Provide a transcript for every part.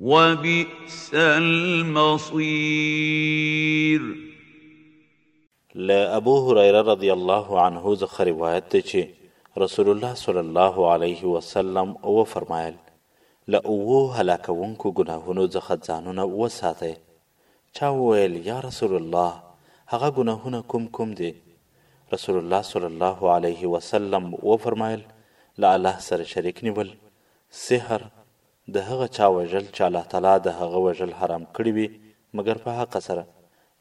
وبئس المصير له ابو هريره رضی الله عنه څخه روایت دی چې رسول الله صلی الله علیه وسلم او فرمایل له اوو هلاکونکو ګناهونو څخه ځانونه وساتئ چا وویل یا رسول الله هغه ګناهونه کوم کوم دي رسول الله صلی الله علیه وسلم وفرمایل له الله سره شریک نیول سحر د هغه چا وژل چې الله تعالی د هغه وژل حرام کړي وي مګر په حق سره،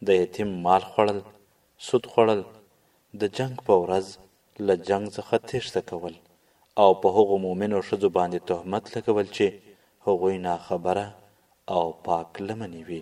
د یتیم مال خوړل، سود خوړل، د جنګ په ورځ له جنګ څخه تیښته کول او په هغو مؤمنو ښځو باندې تهمت لګول چې هغوی ناخبره او پاک لمنې وي.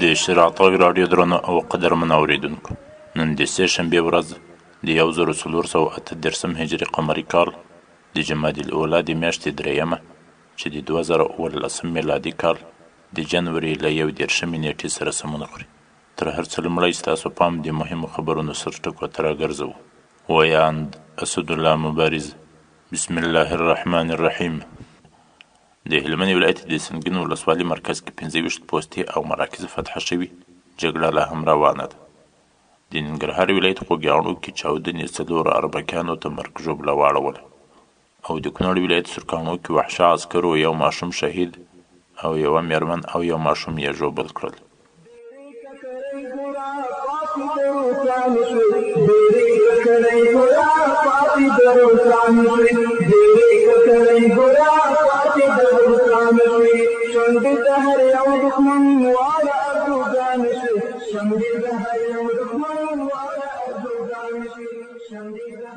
د صراط غږ راډیو درنو او قدرمن اورېدونکو نن د سې شنبې ورځ د یو زر څلور سوه اته دېرشم هجري قمري کال د جمادي الاولی د میاشتې درېیمه چې د دوه زره اوولسم میلادي کال د جنوري له یو دېرشمې نېټې سره سمون خوري تر هر څه لومړی ستاسو پام د مهمو خبرونو سرټکو ته راګرځوو ویاند اسدالله مبارز بسم الله الرحمن الرحیم د هلمند ولایت د سنګین ولسوالي مرکز کې پنځه ویشت پوستې او مراکز فتح شوي جګړه لا هم روانه ده د ننګرهار ولایت خوږیاڼو کې چاودنې څلورو اربکیانو ته مرګ ژوبله واړوله او دکونړ ولایت سرکاڼو کې وحشه عسکرو یو ماشوم شهید او یوه میرمن او یو ماشوم یې ژوبل کړل.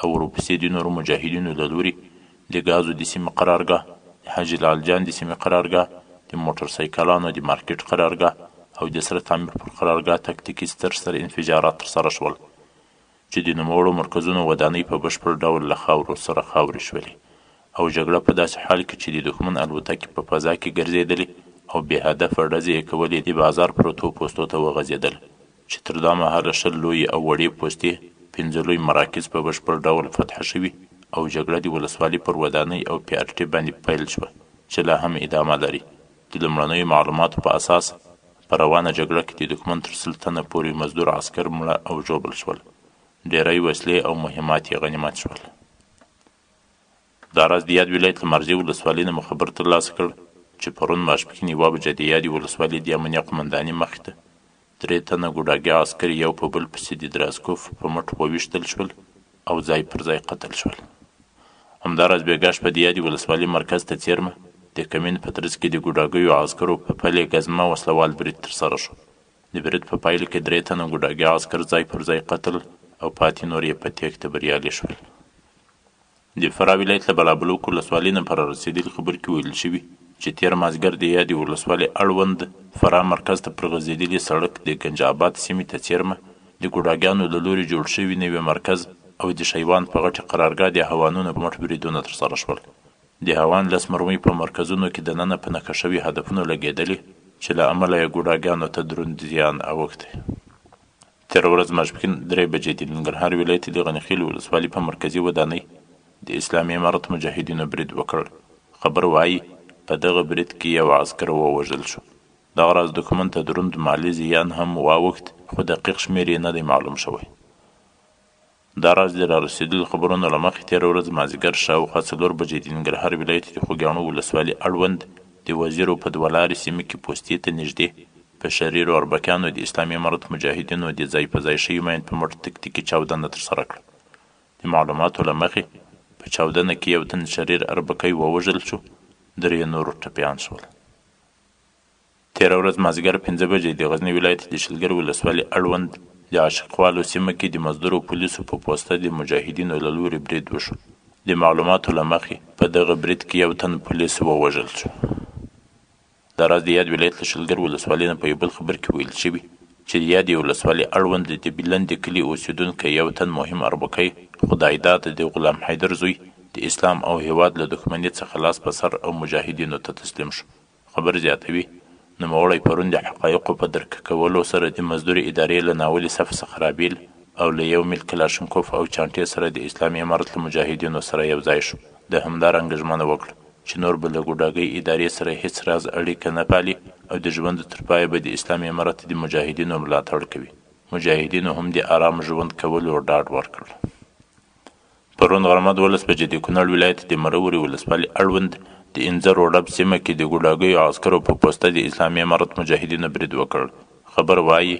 او ورپسې د نورو مجاهدینو له لوري د ګازو د سیمې قرارګاه، د حاجي لعل جان د سیمې قرارګاه، د موټر سایکلانو د مارکیټ قرارګاه او د سره تعمیر پر قرارګاه تکتیکي ستر ستر انفجارات ترسره شول چې د نوموړو مرکزونو ودانۍ په بشپړ ډول له خاورو سره خاورې شولې او جګړه په داسې حال کې چې د دښمن الوتکې په فضا کې ګرځېدلې او بې هدفه ډزې یې کولې د بازار پرتو پوستو ته وغځېدل. چې تر دا مهاله شل لویې او وړې پوستې، پنځه لوی مراکز په بشپړ ډول فتح شوي او جګړه د ولسوالي پر ودانۍ او پي ار ټي باندې پیل شوه چې لا هم ادامه لري. د لومړنیو معلوماتو په اساس په روانه جګړه کې د دښمن تر سل تنه پورې مزدور عسکر مړه او ژوبل شول، ډیری وسلې او مهمات یې غنیمت شول. دا راز د یاد ولایت له مارجې ولسوالۍ نه مو خبر تر لاسه کړ چې پرون ماسپښین یوه بجه د یادې ولسوالۍ د امنیه قومنداني مخې ته درې تنه ګوډاګي عسکر یو په بل پسې د دراسکوف په مټ وویشتل شول او ځای پر ځای قتل شول. همدا راز بېګا شپه د یادې ولسوالۍ مرکز ته څېرمه د کمین په ترڅ کې د ګوډاګیو عسکرو په پلې ګزمه وسله وال برید تر سره شو. د برید په پایله کې درې تنه ګوډاګي عسکر ځای پر ځای قتل او پاتې نور یې په تېښته بریالي شول. د فراه ولایت له بالابلوک ولسوالۍ نه په رارسېدلي خبر کې ویل شوي چې تېره مازدیګر د یادې ولسوالۍ اړوند فراه مرکز ته پر غځېدلي سړک د ګنج اباد سیمې ته څېرمه د ګوډاګیانو له لوري جوړ شوي نوي مرکز او د شیوان په غټې قرارګاه د هوانونو په مټ بریدونه ترسره شول. د هوان لس مرمۍ په مرکزونو کې دننه په نښه شوي هدفونو لګېدلې چې له امله یې ګوډاګیانو ته دروند زیان اوښتی. تېره ورځ ماسپښین درې بجې د ننګرهار ولایت د غنیخیل ولسوالي په مرکزي ودانۍ د اسلامي امارت مجاهدینو برید وکړ. خبر وايي، په دغه برید کې یو عسکر ووژل شو. دغه راز دښمن ته دروند مالي زیان هم واوښت، خو دقیق شمېر یې نه دی معلوم شوی. د راج د رارسېدلو خبرونو له مخې تېره ورځ مازیګر شاوخوا څلور بجې د ننګرهار ولایت د خوګیاڼو ولسوالي اړوند د وزیرو په دوه لارې سیمه کې پوستې ته نږدې په شریرو اربکیانو د اسلامي امارت مجاهدینو د ځای په ځای شوي مین په مټ تکتیکي چاودنه ترسره کړه. د معلوماتو له مخې په چاودنه کې یو تن شریر اربکی ووژل شو، درې نور ټپیان شول. تېره ورځ مازیګر پنځه بجې د غزني ولایت د شلګر ولسوالي اړوند د عاشقوالو سیمه کې د مزدورو پولیسو په پوسته د مجاهدینو له لوري برید وشو. د معلوماتو له مخې، په دغه برید کې یو تن پولیس ووژل شو. دا راز د یاد ولایت له شلګر ولسوالۍ نه په یو بل خبر کې ویل شوي، چې د یادې ولسوالي اړوند د بیلن د کلي اوسېدونکی یو تن مهم اربکی خدایداد د غلام حیدر زوی د اسلام او هېواد له دښمني څخه لاس په سر او مجاهدینو ته تسلیم شو. خبر زیاتوي، نوموړی پرون د حقایقو په درک کولو سره د مزدور ادارې له ناولي صف څخه رابیل او له یو میل کلاشنکوف او چانټې سره د اسلامي امارت له مجاهدینو سره یو ځای شو. ده همدا رنګه ژمنه وکړه چې نور به له ګوډاګۍ ادارې سره هیڅ راز اړیکه نه پالي او د ژوند تر پایه به د اسلامي امارت د مجاهدینو ملاتړ کوي. مجاهدینو هم د ارام ژوند کولو ډاډ ورکړ. پرون غرمه دولس بجې د کونړ ولایت د مروري ولسوالي اړوند د انځر روډب سیمه کې د ګوډاګیو عسکرو په پوسته د اسلامي امارت مجاهدینو برید وکړ. خبر وايي،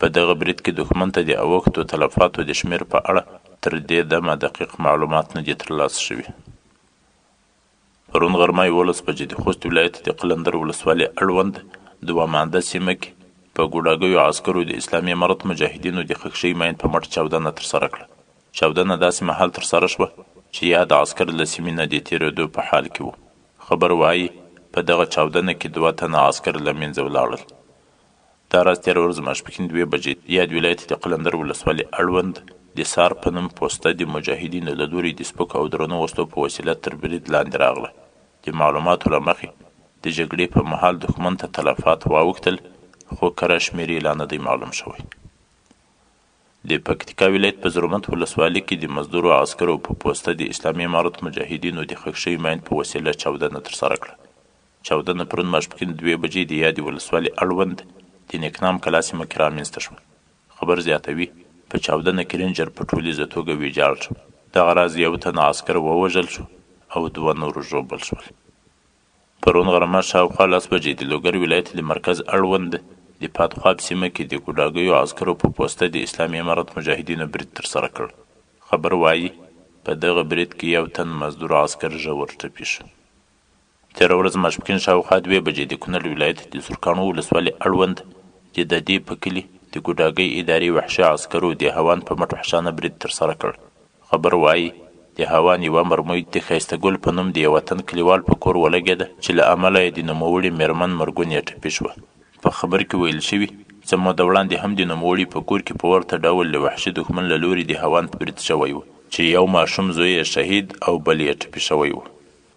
په دغه برید کې دښمن ته د اوښتو تلفاتو د شمېر په اړه تر دې دمه دقیق معلومات نه دي ترلاسه شوي. پرون غرمه یوولس بجې د خوست ولایت د قلندر ولسوالي اړوند دوه مانده سیمه کې په ګوډاګیو عسکرو د اسلامي امارت مجاهدینو د خکشي ماین په مټ چاودنه ترسره کړه. چاودنه داسې مهال ترسره شوه چې یاد عسکر له سیمې نه د تېرېدو په حال کې وو. خبر وايي، په دغه چاودنه کې دوه تنه عسکر له مینځه ولاړل. دا راز تېره ورځ ماسپښین دوې بجې د یاد ولایت د قلندر ولسوالي اړوند د سار په نوم پوسته د مجاهدینو له لوري د سپکو او درنو وسلو په وسیله تر برید لاندې راغله. د معلوماتو له مخې، د جګړې په مهال دښمن ته تلفات واوښتل، خو کره شمېر یې لا نه دی معلوم شوی. د پکتیکا ولایت په زرمت ولسوالي کې د مزدورو عسکرو په پوسته د اسلامي امارت مجاهدینو د ښخ شوي ماین په وسیله چاودنه ترسره کړه. چاودنه پرون ماسپښین دوې بجې د یادې ولسوالي اړوند د نیکنام کلا سیمه کې رامنځته شوه. خبر زیاتوي، په چاودنه کې رینجر په ټولیزه توګه ویجاړ شو. دغه راز یو تن عسکر ووژل شو او دوه نور ژوبل شول. پرون غرمه شاوخوا لس بجې د لوګر ولایت د مرکز اړوند د پات خواب سیمه کې د ګوډاګیو عسکرو په پوسته د اسلامي امارت مجاهدینو برید ترسره کړ. خبر وايي، په دغه برید کې یو تن مزدور عسکر ژور ټپي شو. تېره ورځ ماسپښین شاوخوا دوې بجې د کونړ ولایت د سرکاڼو ولسوالي اړوند د ددې په کلي د ګوډاګۍ ادارې وحشي عسکرو د هاوان په مټ وحشانه برید ترسره کړ. خبر وايي، د هاوان یوه مرمۍ د ښایسته ګل په نوم د یوه تن کلیوال په کور ولګېده چې له امله یې د نوموړي مېرمن مرګونې ټپي شوه. په خبر کې ویل شوي، څه موده وړاندې هم د نوموړي په کور کې په ورته ډول د وحشي دښمن له لوري د هاوان برید شوی و چې یو ماشوم زوی یې شهید او بل یې ټپي شوی و.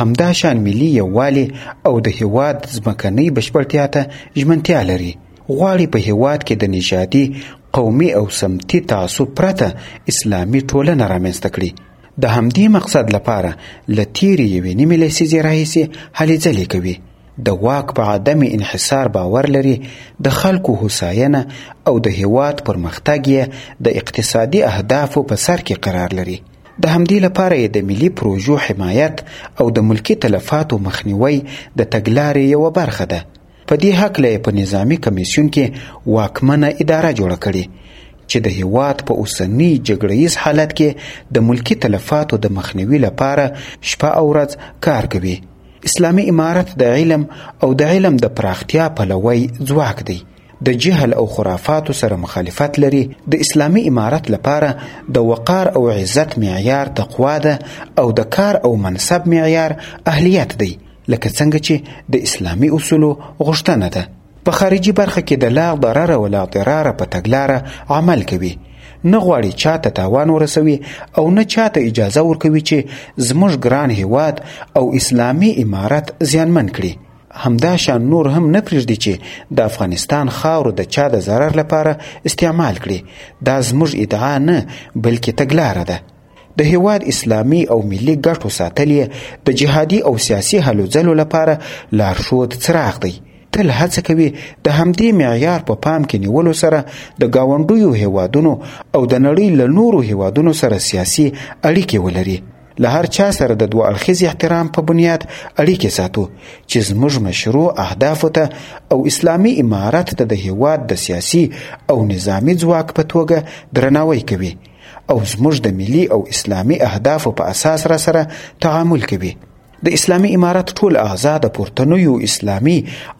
همدا شان ملي یووالي او د هیواد ځمکنۍ بشپړتیا ته ژمنتیا لري غواړي په هیواد کې د نژادي قومي او سمتي تعصب پرته اسلامي ټولنه رامنځته کړي د همدې مقصد لپاره له تیرې یوې نیمې لسیزې راهیسې هلې ځلې کوي د واک په عدم انحصار باور لري د خلکو هوساینه او د هیواد پرمختګ یې د اقتصادي اهدافو په سر کې قرار لري د همدې لپاره یې د ملي پروژو حمایت او د ملکي تلفاتو مخنیوی د تګلارې یوه برخه ده. په دې هکله یې په نظامي کمېسیون کې واکمنه اداره جوړه کړې چې د هېواد په اوسني جګړه ییز حالت کې د ملکي تلفاتو د مخنیوي لپاره شپه او ورځ کار کوي. اسلامي امارت د علم او د علم د پراختیا پلوی ځواک دی. د جهل او خرافاتو سره مخالفت لري د اسلامي امارت لپاره د وقار او عزت معیار تقوا ده او د کار او منصب معیار اهلیت دی لکه څنګه چې د اسلامي اصولو غوښتنه ده په خارجي برخه کې د لا ضرر او لا ضرار په تګلاره عمل کوي نه غواړي چاته تاوان ورسوي او نه چاته اجازه ورکوي چې زموږ ګران هیواد او اسلامي امارت زیانمن کړي همدا شان نور هم نه پرېږدي چې د افغانستان خاور د چا د ضرر لپاره استعمال کړي دا زموږ ادعا نه بلکې تګلاره ده د هیواد اسلامي او ملي ګټو ساتل یې د جهادي او سیاسي هلو ځلو لپاره لارښود څراغ دی تل هڅه کوي د همدې معیار په پام کې نیولو سره د گاونډیو هیوادونو او د نړۍ له نورو هیوادونو سره سیاسي اړیکې ولري له هر چا سره د دوه اړخیز احترام په بنیاد اړیکې ساتو چې زموږ مشروع اهدافو ته او اسلامي امارت ته د هیواد د سیاسي او نظامی ځواک په توګه درناوی کوي او زموږ د ملي او اسلامي اهدافو په اساس را سره تعامل کوي د اسلامي امارت ټول اعضا د پورتنیو اسلامي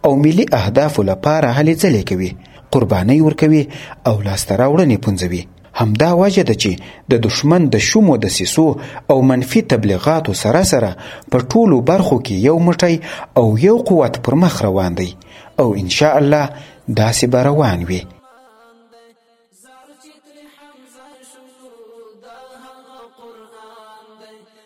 او ملي اهدافو لپاره هلې ځلې کوي قربانۍ ورکوي او لاسته راوړنې پنځوي همدا وجه ده چې د دښمن د شومو دسیسو او منفي تبلیغاتو سره سره په ټولو برخو کې یو موټی او یو قوت پر مخ روان دی او ان شاء الله داسې به روان وي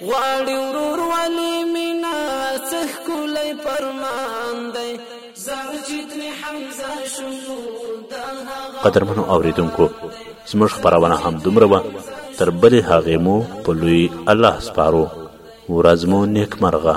غواړي ورور ولي مینا څخ کولای پرمان دی زار چې تر حمزه شو دا هغه قدرمنو اوریدونکو زموږ خبرونه هم دومره و تر بلې هغې مو په لوی الله سپارو ورځ مو نیکمرغه